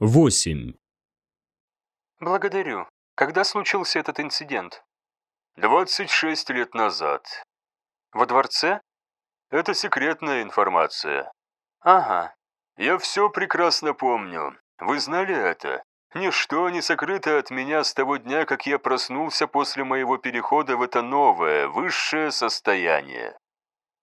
8. Благодарю. Когда случился этот инцидент? 26 лет назад. Во дворце? Это секретная информация. Ага. Я все прекрасно помню. Вы знали это? Ничто не сокрыто от меня с того дня, как я проснулся после моего перехода в это новое, высшее состояние.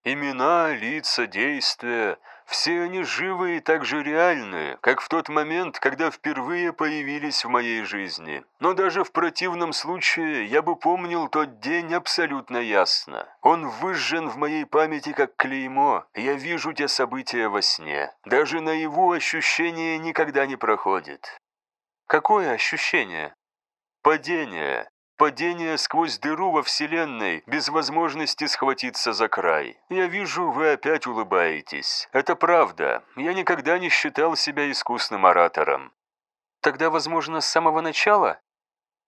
Имена, лица, действия – все они живы и так же реальны, как в тот момент, когда впервые появились в моей жизни. Но даже в противном случае я бы помнил тот день абсолютно ясно. Он выжжен в моей памяти как клеймо. Я вижу те события во сне. Даже наяву ощущение никогда не проходит. Какое ощущение? Падение. Падение сквозь дыру во Вселенной, без возможности схватиться за край. Я вижу, вы опять улыбаетесь. Это правда. Я никогда не считал себя искусным оратором. Тогда, возможно, с самого начала?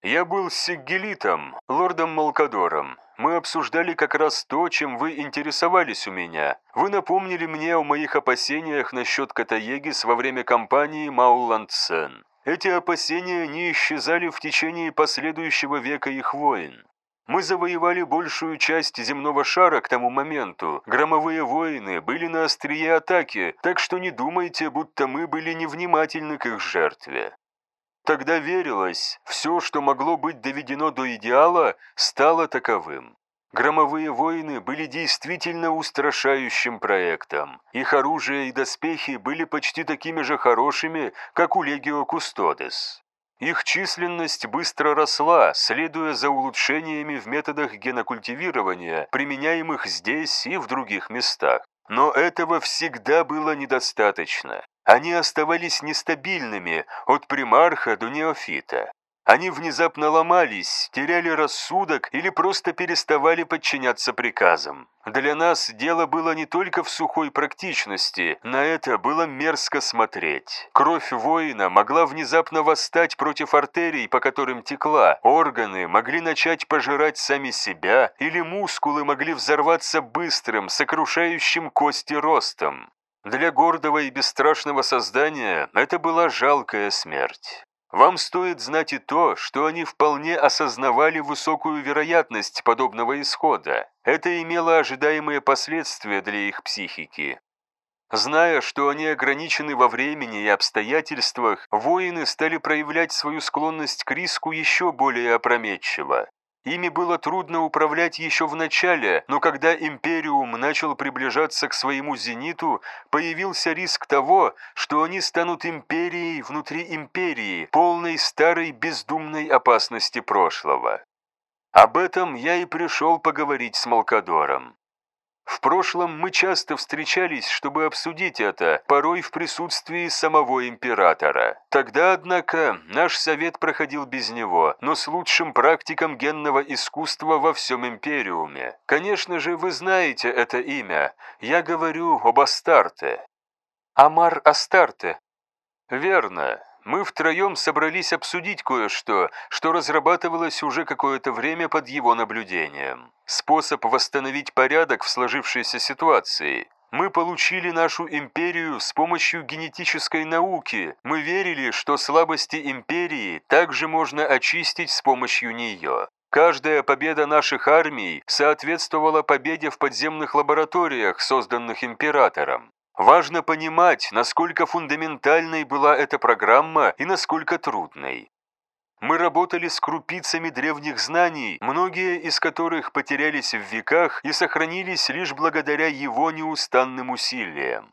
Я был Сиггелитом, лордом Малкадором. Мы обсуждали как раз то, чем вы интересовались у меня. Вы напомнили мне о моих опасениях насчет Катаегис во время кампании Мауландсен. Эти опасения не исчезали в течение последующего века их войн. Мы завоевали большую часть земного шара к тому моменту. Громовые воины были на острие атаки, так что не думайте, будто мы были невнимательны к их жертве. Тогда верилось, все, что могло быть доведено до идеала, стало таковым. Громовые воины были действительно устрашающим проектом. Их оружие и доспехи были почти такими же хорошими, как у Легио Кустодес. Их численность быстро росла, следуя за улучшениями в методах генокультивирования, применяемых здесь и в других местах. Но этого всегда было недостаточно. Они оставались нестабильными от примарха до неофита. Они внезапно ломались, теряли рассудок или просто переставали подчиняться приказам. Для нас дело было не только в сухой практичности, на это было мерзко смотреть. Кровь воина могла внезапно восстать против артерий, по которым текла, органы могли начать пожирать сами себя, или мускулы могли взорваться быстрым, сокрушающим кости ростом. Для гордого и бесстрашного создания это была жалкая смерть. Вам стоит знать и то, что они вполне осознавали высокую вероятность подобного исхода. Это имело ожидаемые последствия для их психики. Зная, что они ограничены во времени и обстоятельствах, воины стали проявлять свою склонность к риску еще более опрометчиво. Ими было трудно управлять еще в начале, но когда Империум начал приближаться к своему зениту, появился риск того, что они станут империей внутри империи, полной старой бездумной опасности прошлого. Об этом я и пришел поговорить с Малкадором. В прошлом мы часто встречались, чтобы обсудить это, порой в присутствии самого императора. Тогда, однако, наш совет проходил без него, но с лучшим практиком генного искусства во всем Империуме. Конечно же, вы знаете это имя. Я говорю об Астарте. Амар Астарте. Верно мы втроем собрались обсудить кое-что, что разрабатывалось уже какое-то время под его наблюдением. Способ восстановить порядок в сложившейся ситуации. Мы получили нашу империю с помощью генетической науки. Мы верили, что слабости империи также можно очистить с помощью нее. Каждая победа наших армий соответствовала победе в подземных лабораториях, созданных императором. Важно понимать, насколько фундаментальной была эта программа и насколько трудной. Мы работали с крупицами древних знаний, многие из которых потерялись в веках и сохранились лишь благодаря его неустанным усилиям.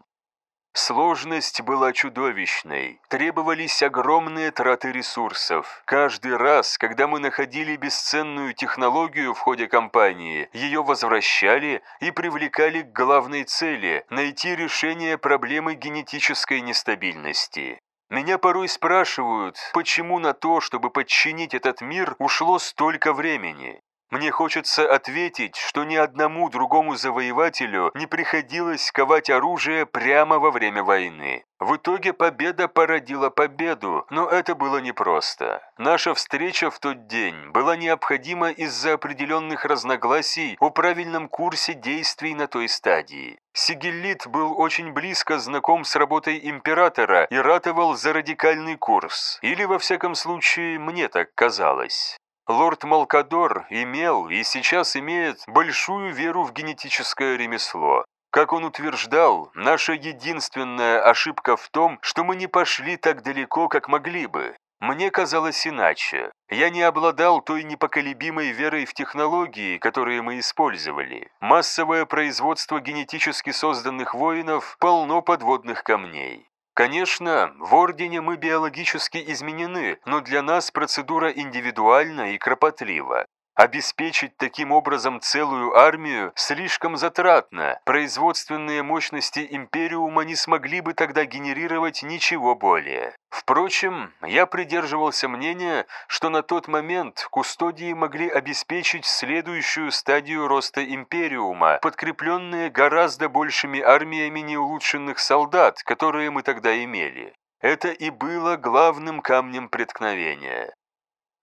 Сложность была чудовищной, требовались огромные траты ресурсов. Каждый раз, когда мы находили бесценную технологию в ходе кампании, ее возвращали и привлекали к главной цели – найти решение проблемы генетической нестабильности. Меня порой спрашивают, почему на то, чтобы подчинить этот мир, ушло столько времени. Мне хочется ответить, что ни одному другому завоевателю не приходилось ковать оружие прямо во время войны. В итоге победа породила победу, но это было непросто. Наша встреча в тот день была необходима из-за определенных разногласий о правильном курсе действий на той стадии. Сигеллит был очень близко знаком с работой императора и ратовал за радикальный курс, или во всяком случае мне так казалось. Лорд Малкадор имел и сейчас имеет большую веру в генетическое ремесло. Как он утверждал, наша единственная ошибка в том, что мы не пошли так далеко, как могли бы. Мне казалось иначе. Я не обладал той непоколебимой верой в технологии, которые мы использовали. Массовое производство генетически созданных воинов полно подводных камней. Конечно, в Ордене мы биологически изменены, но для нас процедура индивидуальна и кропотлива. Обеспечить таким образом целую армию слишком затратно. Производственные мощности Империума не смогли бы тогда генерировать ничего более. Впрочем, я придерживался мнения, что на тот момент кустодии могли обеспечить следующую стадию роста Империума, подкрепленные гораздо большими армиями неулучшенных солдат, которые мы тогда имели. Это и было главным камнем преткновения.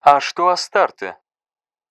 «А что Астарте?»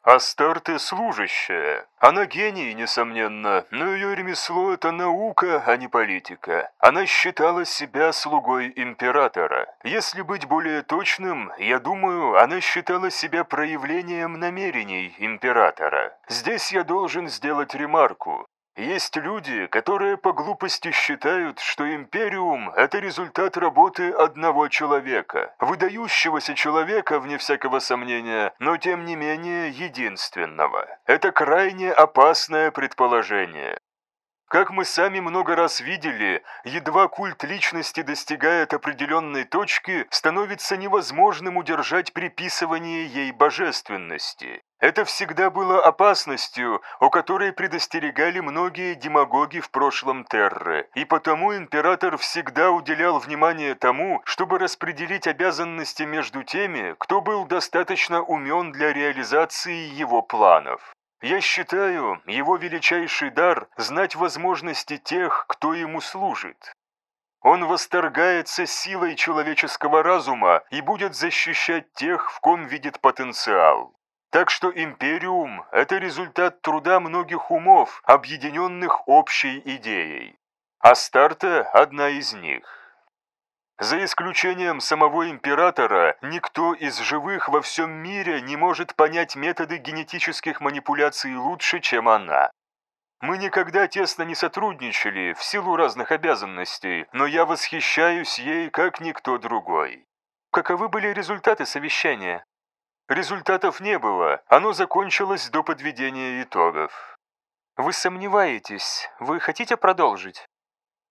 Астарте служащая. Она гений, несомненно, но ее ремесло – это наука, а не политика. Она считала себя слугой императора. Если быть более точным, я думаю, она считала себя проявлением намерений императора. Здесь я должен сделать ремарку. Есть люди, которые по глупости считают, что империум – это результат работы одного человека, выдающегося человека, вне всякого сомнения, но тем не менее единственного. Это крайне опасное предположение. Как мы сами много раз видели, едва культ личности достигает определенной точки, становится невозможным удержать приписывание ей божественности. Это всегда было опасностью, о которой предостерегали многие демагоги в прошлом Терры, и потому император всегда уделял внимание тому, чтобы распределить обязанности между теми, кто был достаточно умен для реализации его планов. Я считаю, его величайший дар – знать возможности тех, кто ему служит. Он восторгается силой человеческого разума и будет защищать тех, в ком видит потенциал. Так что Империум – это результат труда многих умов, объединенных общей идеей. Астарта – одна из них. За исключением самого императора, никто из живых во всем мире не может понять методы генетических манипуляций лучше, чем она. Мы никогда тесно не сотрудничали в силу разных обязанностей, но я восхищаюсь ей, как никто другой. Каковы были результаты совещания? Результатов не было, оно закончилось до подведения итогов. Вы сомневаетесь, вы хотите продолжить?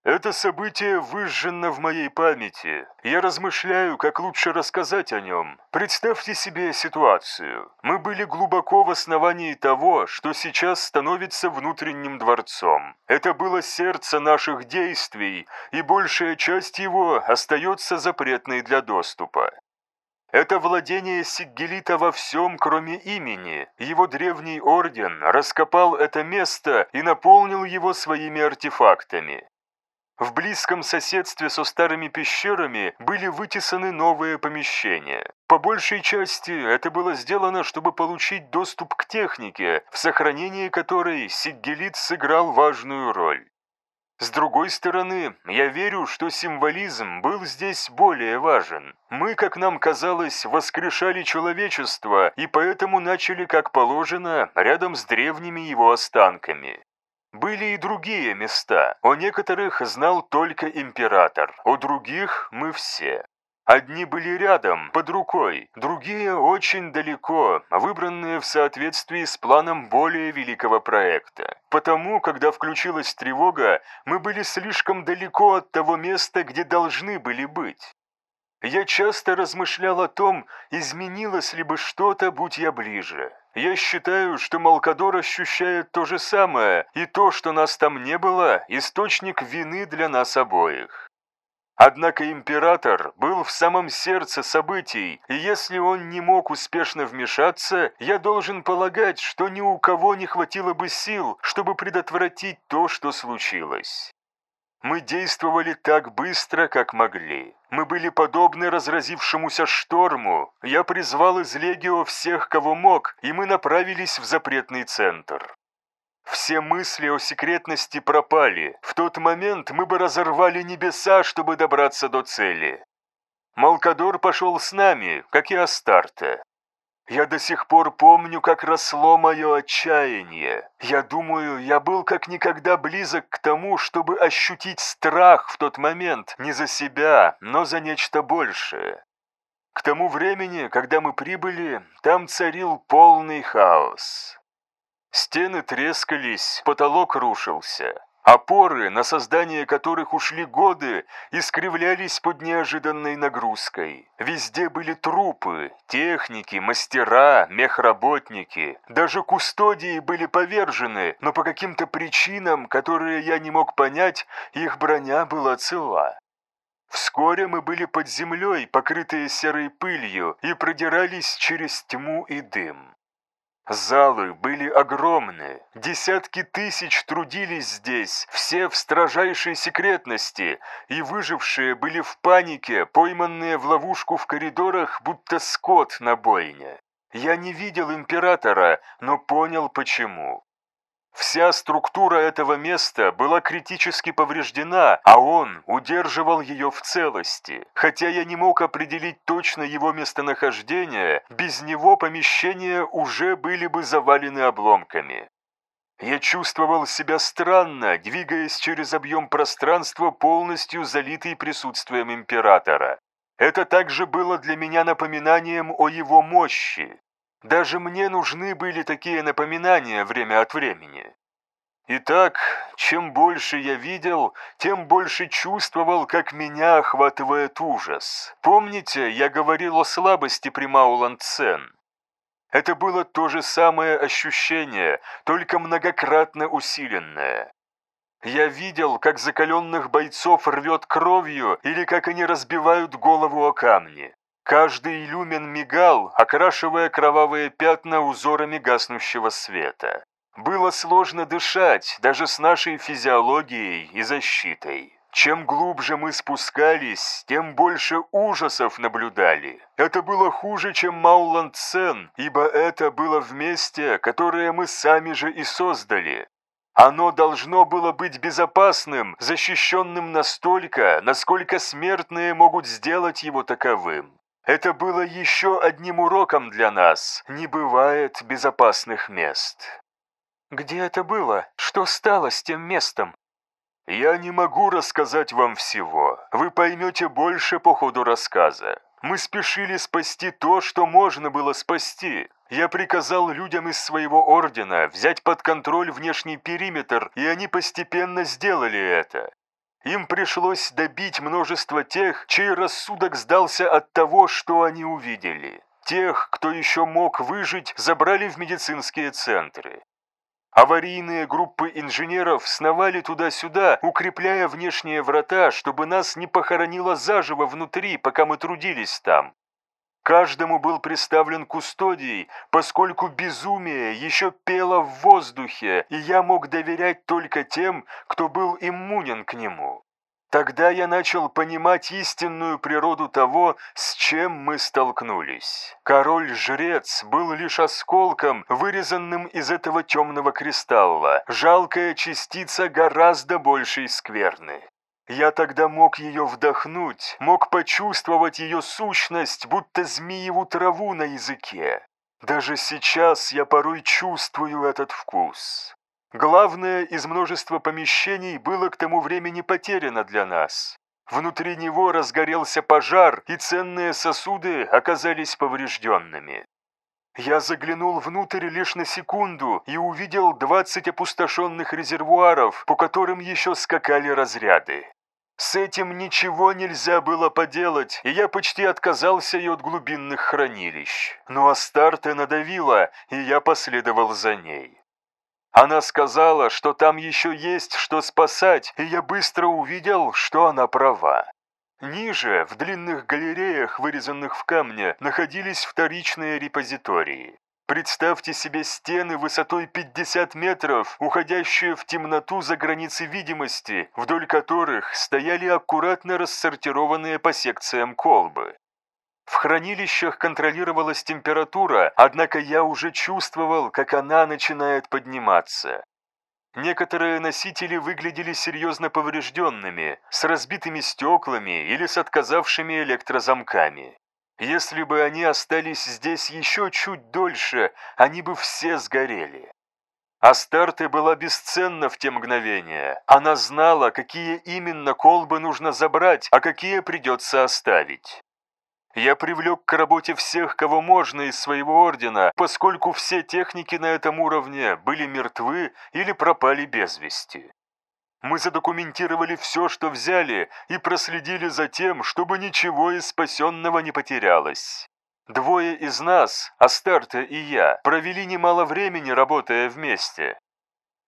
Это событие выжжено в моей памяти. Я размышляю, как лучше рассказать о нем. Представьте себе ситуацию. Мы были глубоко в основании того, что сейчас становится внутренним дворцом. Это было сердце наших действий, и большая часть его остается запретной для доступа. Это владение Сиггелита во всем, кроме имени. Его древний орден раскопал это место и наполнил его своими артефактами. В близком соседстве со старыми пещерами были вытесаны новые помещения. По большей части это было сделано, чтобы получить доступ к технике, в сохранении которой Сиггелит сыграл важную роль. С другой стороны, я верю, что символизм был здесь более важен. Мы, как нам казалось, воскрешали человечество и поэтому начали, как положено, рядом с древними его останками. Были и другие места, о некоторых знал только император, о других мы все. Одни были рядом, под рукой, другие очень далеко, выбранные в соответствии с планом более великого проекта. Потому, когда включилась тревога, мы были слишком далеко от того места, где должны были быть. Я часто размышлял о том, изменилось ли бы что-то, будь я ближе. Я считаю, что Малкадор ощущает то же самое, и то, что нас там не было, источник вины для нас обоих. Однако император был в самом сердце событий, и если он не мог успешно вмешаться, я должен полагать, что ни у кого не хватило бы сил, чтобы предотвратить то, что случилось. Мы действовали так быстро, как могли. Мы были подобны разразившемуся шторму. Я призвал из Легио всех, кого мог, и мы направились в запретный центр. Все мысли о секретности пропали. В тот момент мы бы разорвали небеса, чтобы добраться до цели. Малкадор пошел с нами, как и Астарте. Я до сих пор помню, как росло мое отчаяние. Я думаю, я был как никогда близок к тому, чтобы ощутить страх в тот момент не за себя, но за нечто большее. К тому времени, когда мы прибыли, там царил полный хаос. Стены трескались, потолок рушился. Опоры, на создание которых ушли годы, искривлялись под неожиданной нагрузкой. Везде были трупы, техники, мастера, мехработники. Даже кустодии были повержены, но по каким-то причинам, которые я не мог понять, их броня была цела. Вскоре мы были под землей, покрытые серой пылью, и продирались через тьму и дым. Залы были огромны, десятки тысяч трудились здесь, все в строжайшей секретности, и выжившие были в панике, пойманные в ловушку в коридорах, будто скот на бойне. Я не видел императора, но понял почему. Вся структура этого места была критически повреждена, а он удерживал ее в целости. Хотя я не мог определить точно его местонахождение, без него помещения уже были бы завалены обломками. Я чувствовал себя странно, двигаясь через объем пространства, полностью залитый присутствием императора. Это также было для меня напоминанием о его мощи. Даже мне нужны были такие напоминания время от времени. Итак, чем больше я видел, тем больше чувствовал, как меня охватывает ужас. Помните, я говорил о слабости при Мауланд-Сен? Это было то же самое ощущение, только многократно усиленное. Я видел, как закаленных бойцов рвет кровью или как они разбивают голову о камни. Каждый иллюмен мигал, окрашивая кровавые пятна узорами гаснущего света. Было сложно дышать, даже с нашей физиологией и защитой. Чем глубже мы спускались, тем больше ужасов наблюдали. Это было хуже, чем Мауланд-Сен, ибо это было в месте, которое мы сами же и создали. Оно должно было быть безопасным, защищенным настолько, насколько смертные могут сделать его таковым. Это было еще одним уроком для нас. Не бывает безопасных мест. Где это было? Что стало с тем местом? Я не могу рассказать вам всего. Вы поймете больше по ходу рассказа. Мы спешили спасти то, что можно было спасти. Я приказал людям из своего ордена взять под контроль внешний периметр, и они постепенно сделали это. Им пришлось добить множество тех, чей рассудок сдался от того, что они увидели. Тех, кто еще мог выжить, забрали в медицинские центры. Аварийные группы инженеров сновали туда-сюда, укрепляя внешние врата, чтобы нас не похоронило заживо внутри, пока мы трудились там. Каждому был представлен кустодий, поскольку безумие еще пело в воздухе, и я мог доверять только тем, кто был иммунен к нему. Тогда я начал понимать истинную природу того, с чем мы столкнулись. Король-жрец был лишь осколком, вырезанным из этого темного кристалла, жалкая частица гораздо большей скверны. Я тогда мог ее вдохнуть, мог почувствовать ее сущность, будто змееву траву на языке. Даже сейчас я порой чувствую этот вкус. Главное из множества помещений было к тому времени потеряно для нас. Внутри него разгорелся пожар, и ценные сосуды оказались поврежденными. Я заглянул внутрь лишь на секунду и увидел 20 опустошенных резервуаров, по которым еще скакали разряды. С этим ничего нельзя было поделать, и я почти отказался и от глубинных хранилищ. Но Астарте надавила, и я последовал за ней. Она сказала, что там еще есть что спасать, и я быстро увидел, что она права. Ниже, в длинных галереях, вырезанных в камне, находились вторичные репозитории. Представьте себе стены высотой 50 метров, уходящие в темноту за границы видимости, вдоль которых стояли аккуратно рассортированные по секциям колбы. В хранилищах контролировалась температура, однако я уже чувствовал, как она начинает подниматься. Некоторые носители выглядели серьезно поврежденными, с разбитыми стеклами или с отказавшими электрозамками. Если бы они остались здесь еще чуть дольше, они бы все сгорели. Астарте была бесценна в те мгновения. Она знала, какие именно колбы нужно забрать, а какие придется оставить. Я привлек к работе всех, кого можно из своего ордена, поскольку все техники на этом уровне были мертвы или пропали без вести. Мы задокументировали все, что взяли, и проследили за тем, чтобы ничего из спасенного не потерялось. Двое из нас, Астарта и я, провели немало времени, работая вместе.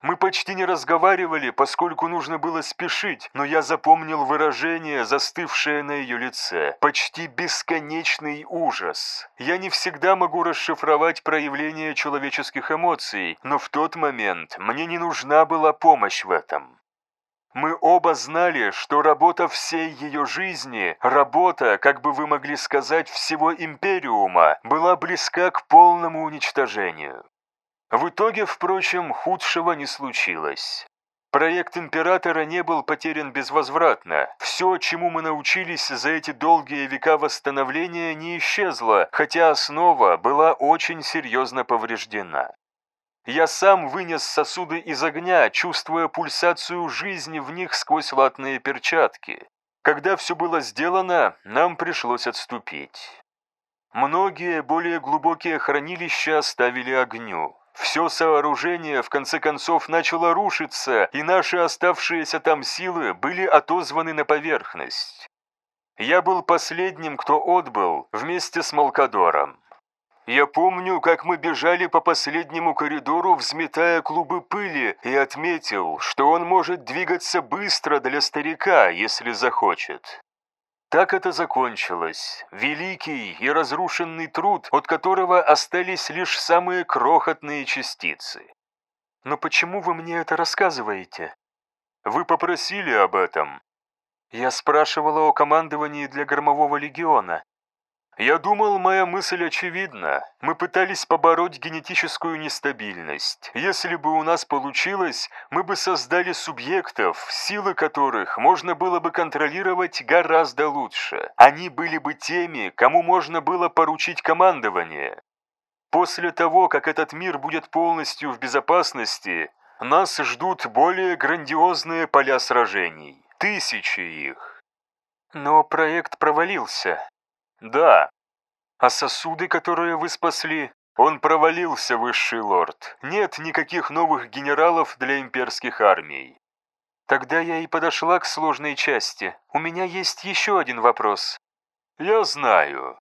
Мы почти не разговаривали, поскольку нужно было спешить, но я запомнил выражение, застывшее на ее лице. Почти бесконечный ужас. Я не всегда могу расшифровать проявление человеческих эмоций, но в тот момент мне не нужна была помощь в этом. Мы оба знали, что работа всей ее жизни, работа, как бы вы могли сказать, всего Империума, была близка к полному уничтожению. В итоге, впрочем, худшего не случилось. Проект Императора не был потерян безвозвратно. Все, чему мы научились за эти долгие века восстановления, не исчезло, хотя основа была очень серьезно повреждена. Я сам вынес сосуды из огня, чувствуя пульсацию жизни в них сквозь латные перчатки. Когда все было сделано, нам пришлось отступить. Многие более глубокие хранилища оставили огню. Все сооружение в конце концов начало рушиться, и наши оставшиеся там силы были отозваны на поверхность. Я был последним, кто отбыл, вместе с Малкадором. Я помню, как мы бежали по последнему коридору, взметая клубы пыли, и отметил, что он может двигаться быстро для старика, если захочет. Так это закончилось. Великий и разрушенный труд, от которого остались лишь самые крохотные частицы. Но почему вы мне это рассказываете? Вы попросили об этом. Я спрашивала о командовании для Громового легиона. Я думал, моя мысль очевидна. Мы пытались побороть генетическую нестабильность. Если бы у нас получилось, мы бы создали субъектов, силы которых можно было бы контролировать гораздо лучше. Они были бы теми, кому можно было поручить командование. После того, как этот мир будет полностью в безопасности, нас ждут более грандиозные поля сражений. Тысячи их. Но проект провалился. «Да. А сосуды, которые вы спасли?» «Он провалился, высший лорд. Нет никаких новых генералов для имперских армий». «Тогда я и подошла к сложной части. У меня есть еще один вопрос». «Я знаю.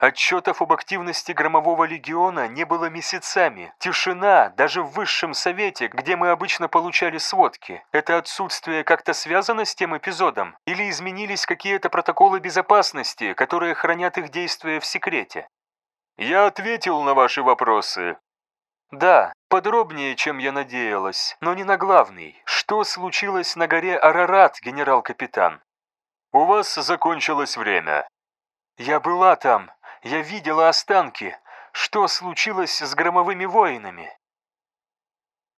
Отчетов об активности Громового легиона не было месяцами. Тишина, даже в высшем совете, где мы обычно получали сводки. Это отсутствие как-то связано с тем эпизодом? Или изменились какие-то протоколы безопасности, которые хранят их действия в секрете? Я ответил на ваши вопросы. Да, подробнее, чем я надеялась, но не на главный. Что случилось на горе Арарат, генерал-капитан? У вас закончилось время. Я была там, я видела останки. Что случилось с громовыми воинами?